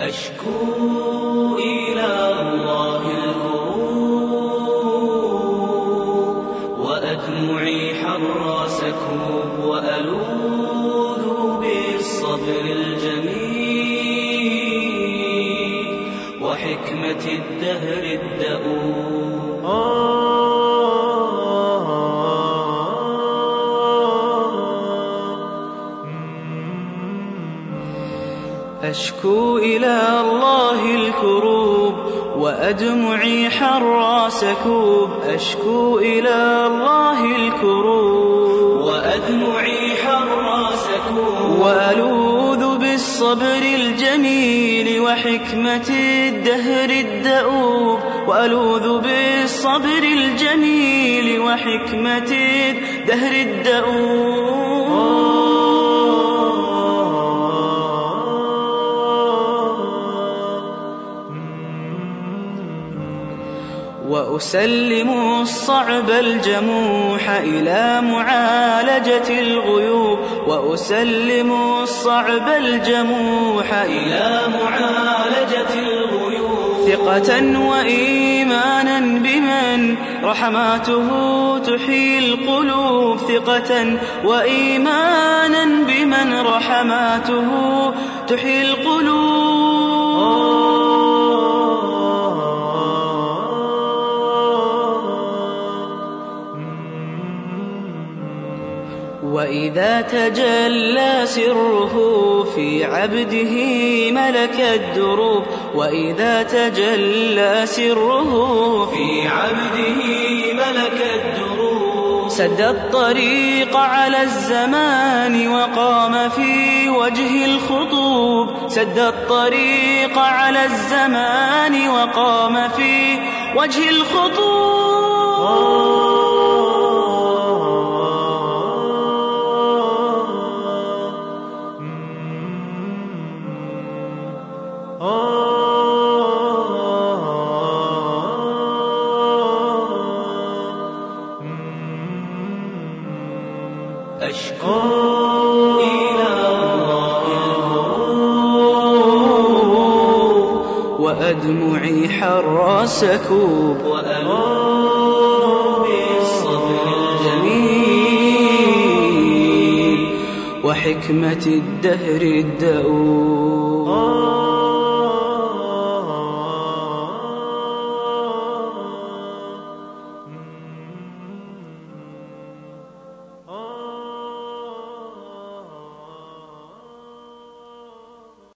أشكو إلى الله الكروب وأدمعي حر سكوب وألوذ بالصبر الجميل وحكمة الدهر الدؤوب. أشكو إلى الله الكروب وأدمعي حر سكوب. أشكو إلى الله الكروب وأدمعي حر سكوب. وألوذ بالصبر الجميل وحكمة الدهر الدؤوب. وألوذ بالصبر الجميل وحكمة الدهر الدؤوب. وأسلم الصعب الجموح إلى معالجة الغيوب. وأسلم الصعب الجموح إلى معالجة الغيوب. ثقة وإيمانا بمن رحماته تحيي القلوب. ثقة وإيمانا بمن رحماته تحيي القلوب. وإذا تجلى سره في عبده ملك الدروب وإذا تجلى سره في عبده ملك الدروب سد الطريق على الزمان وقام في وجه الخطوب سد الطريق على الزمان وقام في وجه أشكو إلى الله وأدمعي حر سكوب وألوذ بالصبر جميل وحكمة الدهر الدؤوب.